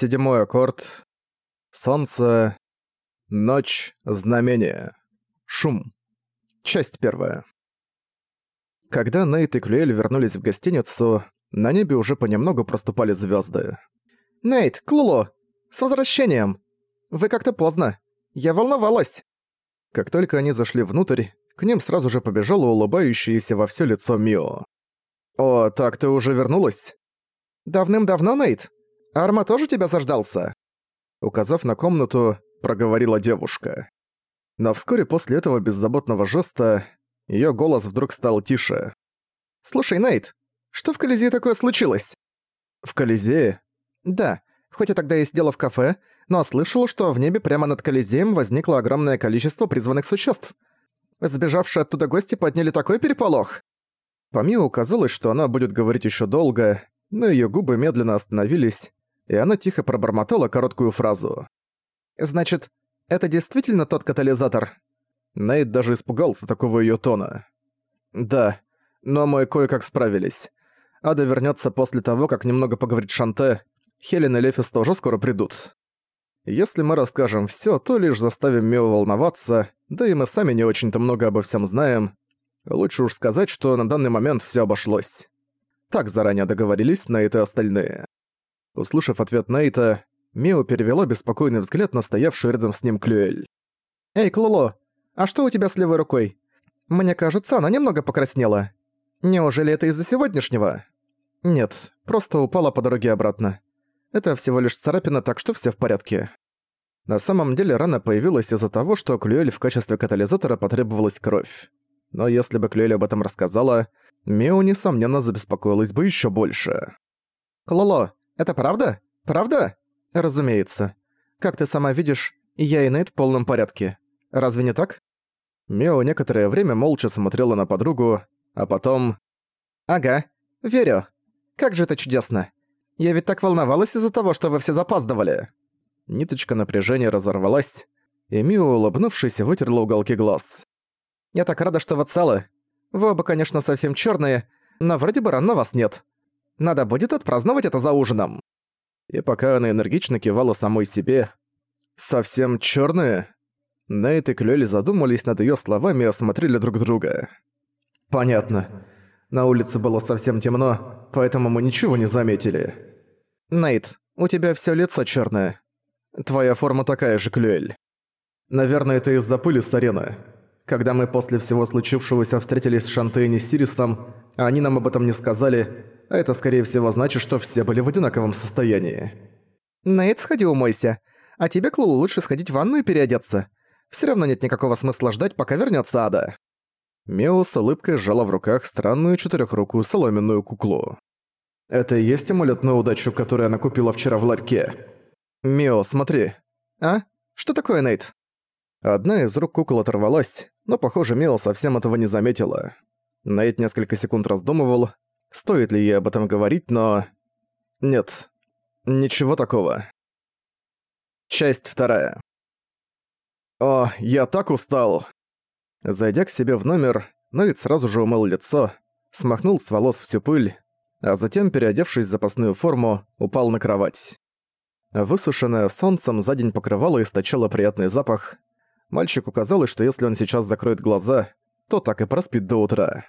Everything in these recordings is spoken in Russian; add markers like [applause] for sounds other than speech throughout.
Седьмой аккорд. Солнце. Ночь. Знамение. Шум. Часть первая. Когда Нейт и Клюэль вернулись в гостиницу, на небе уже понемногу проступали звезды. «Нейт, Клуло! С возвращением! Вы как-то поздно. Я волновалась!» Как только они зашли внутрь, к ним сразу же побежала улыбающаяся во всё лицо Мио. «О, так ты уже вернулась?» «Давным-давно, Нейт? Арма тоже тебя заждался?» Указав на комнату, проговорила девушка. Но вскоре после этого беззаботного жеста её голос вдруг стал тише. «Слушай, Нейт, что в Колизее такое случилось?» «В Колизее?» «Да, хоть и тогда я сидела в кафе, но слышал, что в небе прямо над Колизеем возникло огромное количество призванных существ. Сбежавшие оттуда гости подняли такой переполох!» Помимо казалось, что она будет говорить ещё долго, но её губы медленно остановились, и она тихо пробормотала короткую фразу. «Значит, это действительно тот катализатор?» Нейт даже испугался такого её тона. «Да, но мы кое-как справились. Ада вернётся после того, как немного поговорит Шанте. Хелен и Лефис тоже скоро придут. Если мы расскажем всё, то лишь заставим Мио волноваться, да и мы сами не очень-то много обо всем знаем. Лучше уж сказать, что на данный момент всё обошлось. Так заранее договорились Нейт и остальные. Услышав ответ Нейта, Мио перевела беспокойный взгляд на стоявшую рядом с ним Клюэль. «Эй, Клоло, а что у тебя с левой рукой? Мне кажется, она немного покраснела. Неужели это из-за сегодняшнего?» «Нет, просто упала по дороге обратно. Это всего лишь царапина, так что все в порядке». На самом деле рана появилась из-за того, что Клюэль в качестве катализатора потребовалась кровь. Но если бы Клюэль об этом рассказала, Мио, несомненно, забеспокоилась бы еще больше. «Клоло, это правда? Правда?» «Разумеется. Как ты сама видишь, я и Нейт в полном порядке. Разве не так?» Мио некоторое время молча смотрела на подругу, а потом... «Ага, верю. Как же это чудесно. Я ведь так волновалась из-за того, что вы все запаздывали». Ниточка напряжения разорвалась, и Мио, улыбнувшись, вытерла уголки глаз. «Я так рада, что вы целы. Вы оба, конечно, совсем черные, но вроде бы ран на вас нет. Надо будет отпраздновать это за ужином». И пока она энергично кивала самой себе, «Совсем черные?» Нейт и Клёли задумались над ее словами и осмотрели друг друга. «Понятно. На улице было совсем темно, поэтому мы ничего не заметили». «Нейт, у тебя все лицо черное. Твоя форма такая же, Клюэль. Наверное, это из-за пыли с. Когда мы после всего случившегося встретились с Шантейн и Сирисом, они нам об этом не сказали, а это, скорее всего, значит, что все были в одинаковом состоянии. «Нейт, сходи умойся. А тебе, Клулу, лучше сходить в ванну и переодеться. Все равно нет никакого смысла ждать, пока вернется Ада». Мео с улыбкой сжала в руках странную четырехрукую соломенную куклу. «Это и есть амулет на удачу, который она купила вчера в ларьке?» «Мео, смотри». «А? Что такое, Нейт?» Одна из рук кукол оторвалась, но, похоже, Мио совсем этого не заметила. Найт несколько секунд раздумывал, стоит ли ей об этом говорить, но... Нет, ничего такого. Часть вторая. «О, я так устал!» Зайдя к себе в номер, Найт сразу же умыл лицо, смахнул с волос всю пыль, а затем, переодевшись в запасную форму, упал на кровать. Высушенное солнцем за день покрывало источало приятный запах, Мальчику казалось, что если он сейчас закроет глаза, то так и проспит до утра.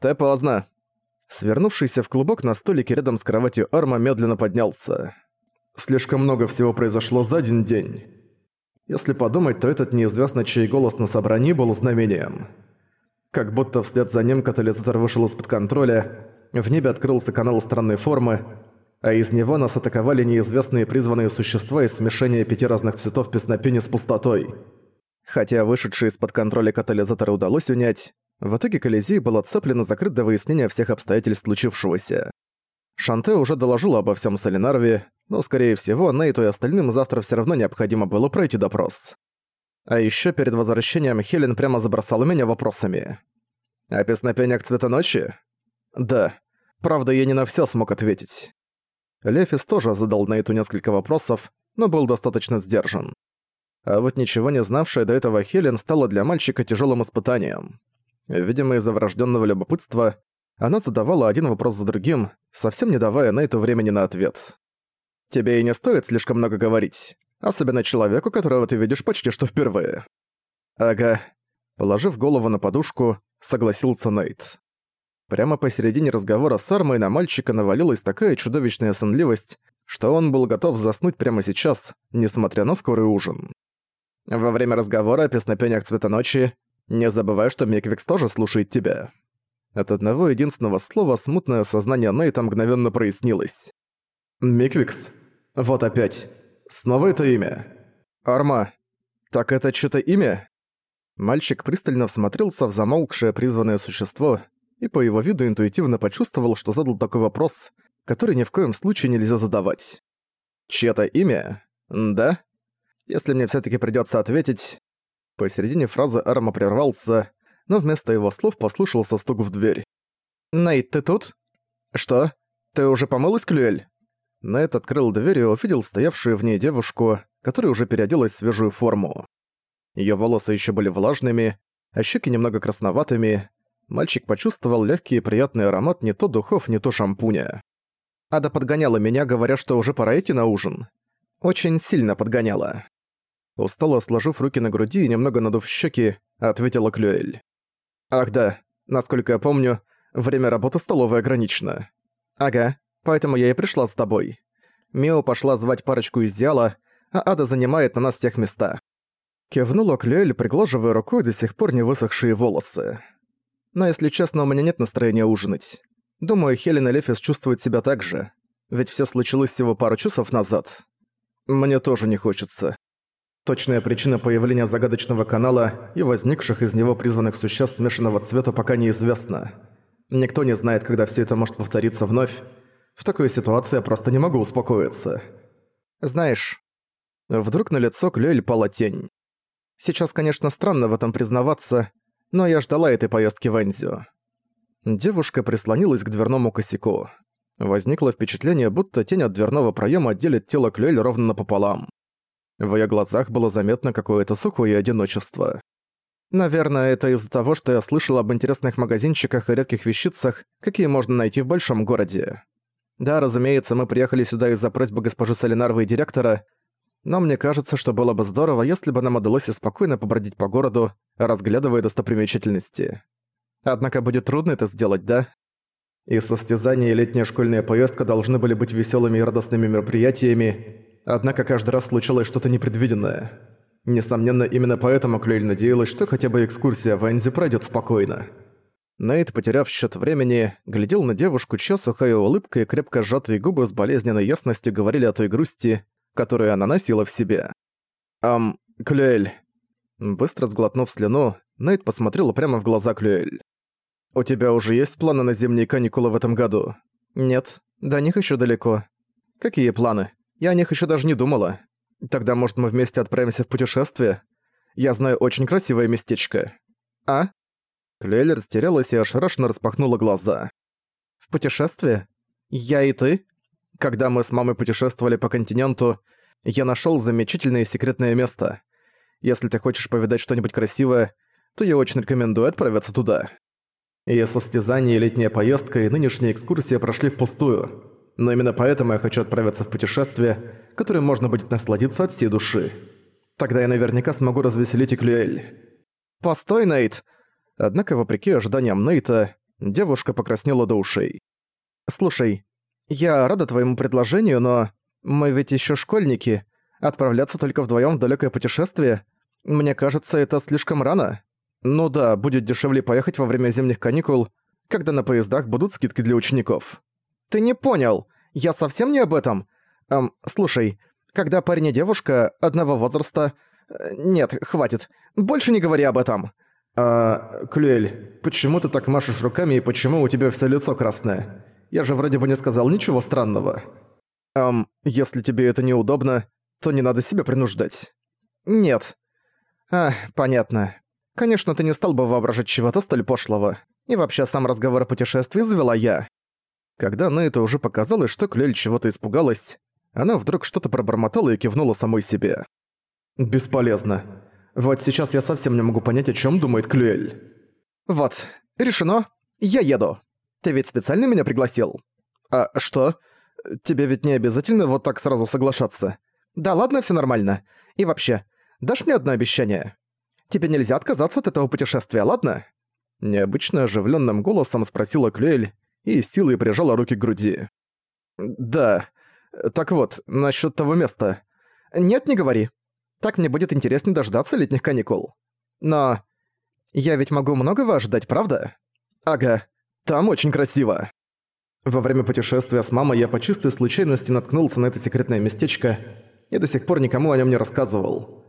«Ты поздно». Свернувшийся в клубок на столике рядом с кроватью Арма медленно поднялся. Слишком много всего произошло за один день. Если подумать, то этот неизвестно чей голос на собрании был знамением. Как будто вслед за ним катализатор вышел из-под контроля, в небе открылся канал странной формы, а из него нас атаковали неизвестные призванные существа из смешения пяти разных цветов песнопения с пустотой. Хотя вышедший из-под контроля катализатора удалось унять, в итоге Колизей был отцеплен и закрыт до выяснения всех обстоятельств случившегося. Шанте уже доложила обо всем Солинарве, но, скорее всего, Нейту и остальным завтра все равно необходимо было пройти допрос. А еще перед возвращением Хелен прямо забросала меня вопросами. «О песнопениях цвета ночи?» «Да. Правда, я не на все смог ответить». Лефис тоже задал Нейту несколько вопросов, но был достаточно сдержан. А вот ничего не знавшая до этого Хелен стала для мальчика тяжелым испытанием. Видимо, из-за врожденного любопытства она задавала один вопрос за другим, совсем не давая на это времени на ответ. Тебе и не стоит слишком много говорить. Особенно человеку, которого ты видишь почти что впервые. Ага. Положив голову на подушку, согласился Нейт. Прямо посередине разговора с Армой на мальчика навалилась такая чудовищная сонливость, что он был готов заснуть прямо сейчас, несмотря на скорый ужин. Во время разговора о песнопениях цвета ночи не забывай, что Миквикс тоже слушает тебя. От одного единственного слова смутное сознание Нейта мгновенно прояснилось. «Миквикс? Вот опять. Снова это имя. Арма. Так это что-то имя?» Мальчик пристально всмотрелся в замолкшее призванное существо и по его виду интуитивно почувствовал, что задал такой вопрос, который ни в коем случае нельзя задавать. «Чьё-то имя? Да? Если мне всё-таки придётся ответить...» Посередине фразы Арма прервался, но вместо его слов послушался стук в дверь. «Нейт, ты тут?» «Что? Ты уже помылась, Клюэль?» Нейт открыл дверь и увидел стоявшую в ней девушку, которая уже переоделась в свежую форму. Её волосы ещё были влажными, а щеки немного красноватыми. Мальчик почувствовал легкий и приятный аромат не то духов, не то шампуня. Ада подгоняла меня, говоря, что уже пора идти на ужин. Очень сильно подгоняла. Устало сложив руки на груди и немного надув щеки, ответила Клюэль. «Ах да, насколько я помню, время работы столовой ограничено. Ага, поэтому я и пришла с тобой. Мио пошла звать парочку из Зяла, а Ада занимает на нас всех места. Кивнула Клюэль, приглаживая рукой до сих пор не высохшие волосы. Но если честно, у меня нет настроения ужинать. Думаю, Хелен и Лефис чувствуют себя так же. Ведь всё случилось всего пару часов назад. Мне тоже не хочется. Точная причина появления загадочного канала и возникших из него призванных существ смешанного цвета пока неизвестна. Никто не знает, когда всё это может повториться вновь. В такой ситуации я просто не могу успокоиться. Знаешь, вдруг на лицо Клюэль пала тень. Сейчас, конечно, странно в этом признаваться, но я ждала этой поездки в Энзио. Девушка прислонилась к дверному косяку. Возникло впечатление, будто тень от дверного проема отделит тело Клюэль ровно напополам. В её глазах было заметно какое-то сухое одиночество. Наверное, это из-за того, что я слышал об интересных магазинчиках и редких вещицах, какие можно найти в большом городе. Да, разумеется, мы приехали сюда из-за просьбы госпожи Солинарвы и директора, но мне кажется, что было бы здорово, если бы нам удалось и спокойно побродить по городу, разглядывая достопримечательности. Однако будет трудно это сделать, да? И состязания и летняя школьная поездка должны были быть веселыми и радостными мероприятиями, однако каждый раз случалось что-то непредвиденное. Несомненно, именно поэтому Клюэль надеялась, что хотя бы экскурсия в Энзи пройдет спокойно. Нейт, потеряв счет времени, глядел на девушку, чья сухая улыбка и крепко сжатые губы с болезненной ясностью говорили о той грусти, которую она носила в себе. «Ам, Клюэль». Быстро сглотнув слюну, Нейт посмотрел прямо в глаза Клюэль. «У тебя уже есть планы на зимние каникулы в этом году?» «Нет, до них еще далеко». «Какие планы? Я о них еще даже не думала. Тогда, может, мы вместе отправимся в путешествие? Я знаю очень красивое местечко». «А?» Клюэль растерялась и ошарашенно распахнула глаза. «В путешествие? Я и ты?» Когда мы с мамой путешествовали по континенту, я нашёл замечательное секретное место. Если ты хочешь повидать что-нибудь красивое, то я очень рекомендую отправиться туда. И состязание, летняя поездка и нынешняя экскурсия прошли впустую. Но именно поэтому я хочу отправиться в путешествие, которым можно будет насладиться от всей души. Тогда я наверняка смогу развеселить и Клюэль. «Постой, Нейт!» Однако, вопреки ожиданиям Нейта, девушка покраснела до ушей. «Слушай, «Я рада твоему предложению, но мы ведь еще школьники. Отправляться только вдвоем в далекое путешествие? Мне кажется, это слишком рано. Ну да, будет дешевле поехать во время зимних каникул, когда на поездах будут скидки для учеников». «Ты не понял! Я совсем не об этом! Эм, слушай, когда парень и девушка одного возраста... Э, нет, хватит. Больше не говори об этом!» «А, Клюэль, почему ты так машешь руками и почему у тебя все лицо красное?» Я же вроде бы не сказал ничего странного. Эм, если тебе это неудобно, то не надо себя принуждать. Нет. А, понятно. Конечно, ты не стал бы воображать чего-то столь пошлого. И вообще сам разговор о путешествии завела я. Когда это уже показалось, что Клюэль чего-то испугалась, она вдруг что-то пробормотала и кивнула самой себе. «Бесполезно. Вот сейчас я совсем не могу понять, о чем думает Клюэль». «Вот, решено. Я еду». Ты ведь специально меня пригласил?» «А что? Тебе ведь не обязательно вот так сразу соглашаться. Да ладно, все нормально. И вообще, дашь мне одно обещание? Тебе нельзя отказаться от этого путешествия, ладно?» Необычно оживленным голосом спросила Клюэль и силой прижала руки к груди. «Да. Так вот, насчет того места. Нет, не говори. Так мне будет интереснее дождаться летних каникул. Но я ведь могу многого ожидать, правда? Ага, там очень красиво. Во время путешествия с мамой я по чистой случайности наткнулся на это секретное местечко и до сих пор никому о нем не рассказывал.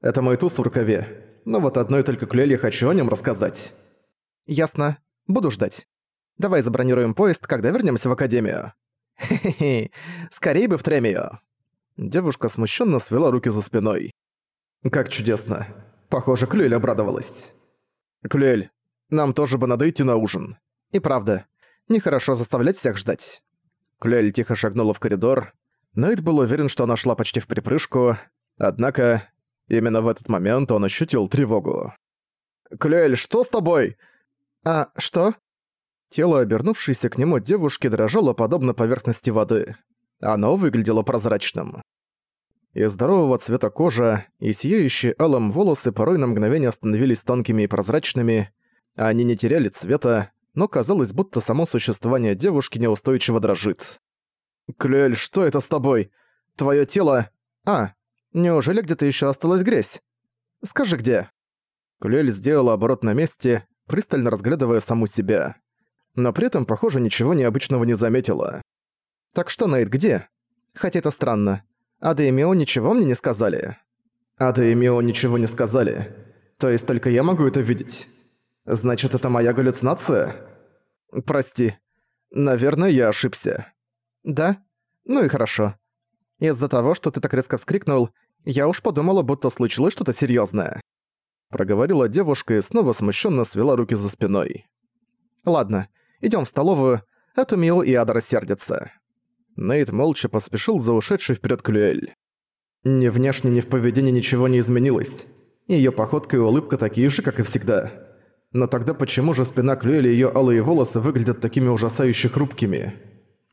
Это мой туз в рукаве, но вот одной только Клюэль я хочу о нем рассказать. Ясно. Буду ждать. Давай забронируем поезд, когда вернемся в академию. Хе-хе-хе, скорее бы в Тремию. Девушка смущенно свела руки за спиной. «Как чудесно. Похоже, Клюэль обрадовалась. Клюэль, нам тоже бы надо идти на ужин. И правда, нехорошо заставлять всех ждать». Клюэль тихо шагнула в коридор. Найт был уверен, что она шла почти в припрыжку, однако именно в этот момент он ощутил тревогу. «Клюэль, что с тобой?» «А, что?» Тело, обернувшееся к нему девушки, дрожало подобно поверхности воды. Оно выглядело прозрачным. И здорового цвета кожа, и сияющие алым волосы порой на мгновение становились тонкими и прозрачными, они не теряли цвета, но казалось, будто само существование девушки неустойчиво дрожит. «Клюэль, что это с тобой? Твое тело... А, неужели где-то еще осталась грязь? Скажи, где?» Клюэль сделала оборот на месте, пристально разглядывая саму себя. Но при этом, похоже, ничего необычного не заметила. Так что, Найт, где? Хотя это странно. Ада и Мио ничего мне не сказали. Ада и Мио ничего не сказали. То есть только я могу это видеть. Значит, это моя галлюцинация? Прости. Наверное, я ошибся. Да? Ну и хорошо. Из-за того, что ты так резко вскрикнул, я уж подумала, будто случилось что-то серьёзное. Проговорила девушка и снова смущенно свела руки за спиной. Ладно, идём в столовую, а то Мио и Ада рассердятся. Нейт молча поспешил за ушедшей вперед Клюэль. Ни внешне, ни в поведении ничего не изменилось. Её походка и улыбка такие же, как и всегда. Но тогда почему же спина Клюэль и её алые волосы выглядят такими ужасающе хрупкими?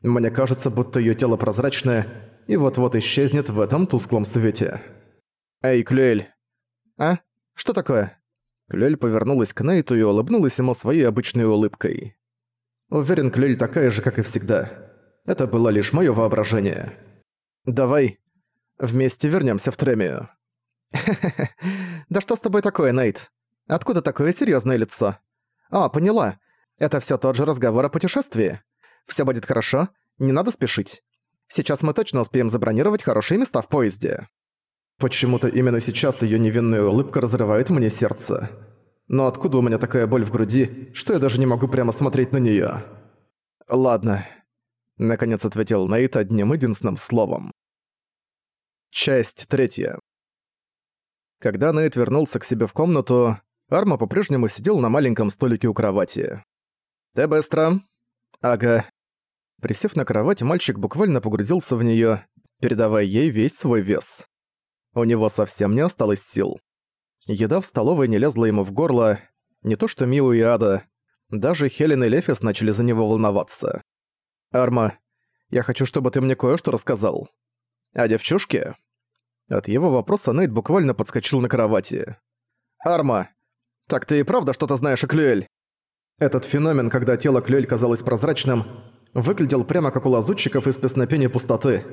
Мне кажется, будто её тело прозрачное и вот-вот исчезнет в этом тусклом свете. «Эй, Клюэль!» «А? Что такое?» Клюэль повернулась к Нейту и улыбнулась ему своей обычной улыбкой. Уверен, Клюэль такая же, как и всегда. Это было лишь моё воображение. Давай вместе вернёмся в Тремию. [laughs] Да что с тобой такое, Нейт? Откуда такое серьёзное лицо? А, поняла. Это всё тот же разговор о путешествии. Всё будет хорошо, не надо спешить. Сейчас мы точно успеем забронировать хорошие места в поезде. Почему-то именно сейчас её невинная улыбка разрывает мне сердце. Но откуда у меня такая боль в груди, что я даже не могу прямо смотреть на неё? Ладно, Наконец ответил Нейт одним единственным словом. Часть третья. Когда Нейт вернулся к себе в комнату, Арма по-прежнему сидел на маленьком столике у кровати. «Ты быстро?» «Ага». Присев на кровать, мальчик буквально погрузился в неё, передавая ей весь свой вес. У него совсем не осталось сил. Еда в столовой не лезла ему в горло, не то что Миу и Ада, даже Хелен и Лефис начали за него волноваться. «Арма, я хочу, чтобы ты мне кое-что рассказал. О девчушке?» От его вопроса Нейт буквально подскочил на кровати. «Арма, так ты и правда что-то знаешь о Клюэль?» Этот феномен, когда тело Клюэль казалось прозрачным, выглядел прямо как у лазутчиков из песнопения пустоты.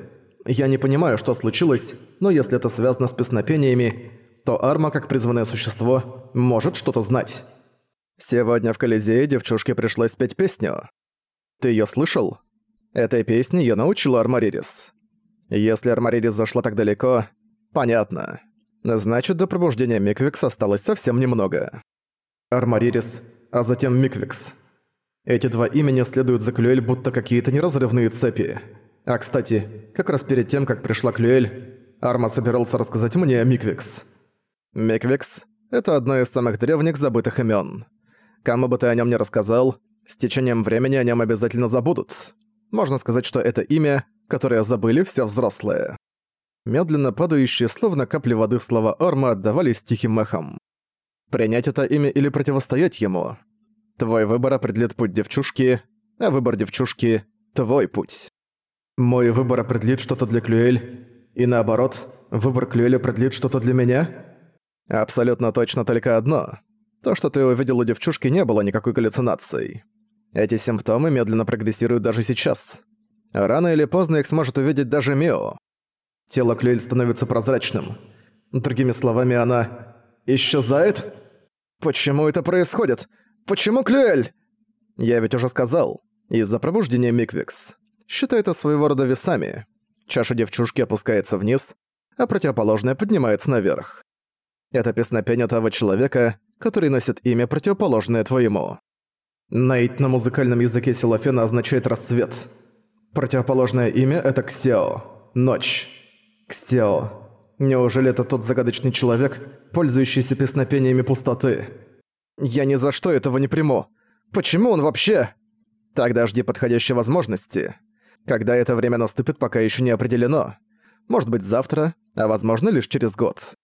Я не понимаю, что случилось, но если это связано с песнопениями, то Арма, как призванное существо, может что-то знать. Сегодня в Колизее девчушке пришлось петь песню. Ты её слышал? Этой песне её научила Армаририс. Если Армаририс зашла так далеко, понятно. Значит, до пробуждения Миквикс осталось совсем немного. Армаририс, а затем Миквикс. Эти два имени следуют за Клюэль будто какие-то неразрывные цепи. А кстати, как раз перед тем, как пришла Клюэль, Арма собирался рассказать мне о Миквикс. Миквикс — это одно из самых древних забытых имен. Кому бы ты о нем не рассказал, с течением времени о нем обязательно забудут. Можно сказать, что это имя, которое забыли все взрослые. Медленно падающие, словно капли воды слова Арма отдавались тихим эхом. Принять это имя или противостоять ему? Твой выбор определит путь девчушки, а выбор девчушки — твой путь. Мой выбор определит что-то для Клюэль, и наоборот, выбор Клюэль определит что-то для меня? Абсолютно точно только одно. То, что ты увидел у девчушки, не было никакой галлюцинацией. Эти симптомы медленно прогрессируют даже сейчас. Рано или поздно их сможет увидеть даже Мио. Тело Клюэль становится прозрачным. Другими словами, она исчезает? Почему это происходит? Почему Клюэль? Я ведь уже сказал, из-за пробуждения Миквикс. Считай это своего рода весами. Чаша девчушки опускается вниз, а противоположная поднимается наверх. Это песнопение того человека, который носит имя, противоположное твоему. Найт на музыкальном языке Силофена означает «рассвет». Противоположное имя — это Ксео. Ночь. Ксео. Неужели это тот загадочный человек, пользующийся песнопениями пустоты? Я ни за что этого не приму. Почему он вообще? Тогда жди подходящей возможности. Когда это время наступит, пока еще не определено. Может быть завтра, а возможно лишь через год.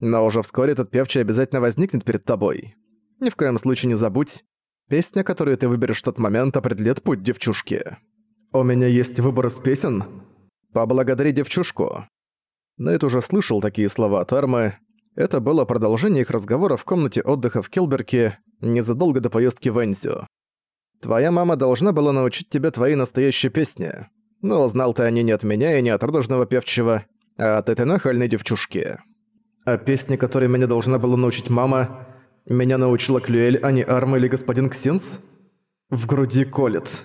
Но уже вскоре этот певчий обязательно возникнет перед тобой. Ни в коем случае не забудь, песня, которую ты выберешь в тот момент, определит путь девчушки. «У меня есть выбор из песен?» «Поблагодари девчушку». Нейт уже слышал такие слова от Армы. Это было продолжение их разговора в комнате отдыха в Келберке незадолго до поездки в Энзю. Твоя мама должна была научить тебя твоей настоящей песне. Но знал ты они не от меня и не от радужного певчего, а от этой нахальной девчушки. А песни, которые меня должна была научить мама, меня научила Клюэль, а не Арма или господин Ксинс? В груди колет.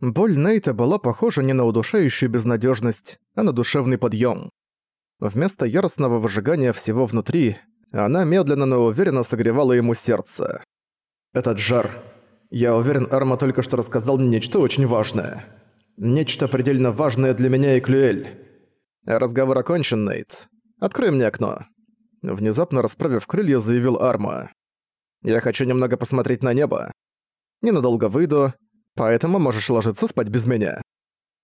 Боль Нейта была похожа не на удушающую безнадежность, а на душевный подъем. Вместо яростного выжигания всего внутри, она медленно, но уверенно согревала ему сердце. Этот жар, я уверен, Арма только что рассказал мне нечто очень важное. Нечто предельно важное для меня и Клюэль. Разговор окончен, Нейт. Открой мне окно. Внезапно расправив крылья, заявил Арма. Я хочу немного посмотреть на небо. Ненадолго выйду, поэтому можешь ложиться спать без меня.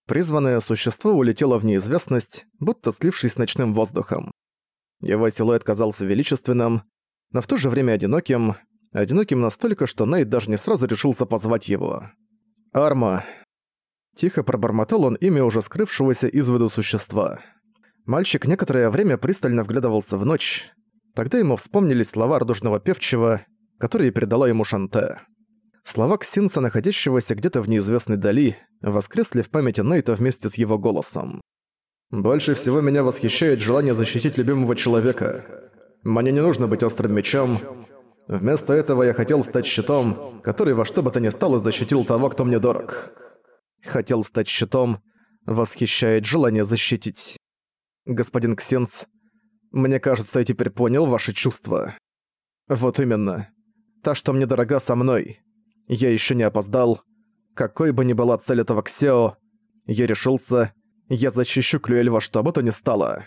Призванное существо улетело в неизвестность, будто слившись с ночным воздухом. Его силуэт казался величественным, но в то же время одиноким, Одиноким настолько, что Нейт даже не сразу решился позвать его. «Арма». Тихо пробормотал он имя уже скрывшегося из виду существа. Мальчик некоторое время пристально вглядывался в ночь. Тогда ему вспомнились слова радужного певчего, которые передала ему Шанте. Слова Ксинса, находящегося где-то в неизвестной дали, воскресли в памяти Нейта вместе с его голосом. «Больше всего меня восхищает желание защитить любимого человека. Мне не нужно быть острым мечом, Вместо этого я хотел стать щитом, который во что бы то ни стало защитил того, кто мне дорог. Хотел стать щитом, восхищает желание защитить. Господин Ксенс, мне кажется, я теперь понял ваши чувства. Вот именно. Та, что мне дорога со мной. Я еще не опоздал. Какой бы ни была цель этого Ксео, я решился, я защищу Клюэль во что бы то ни стало.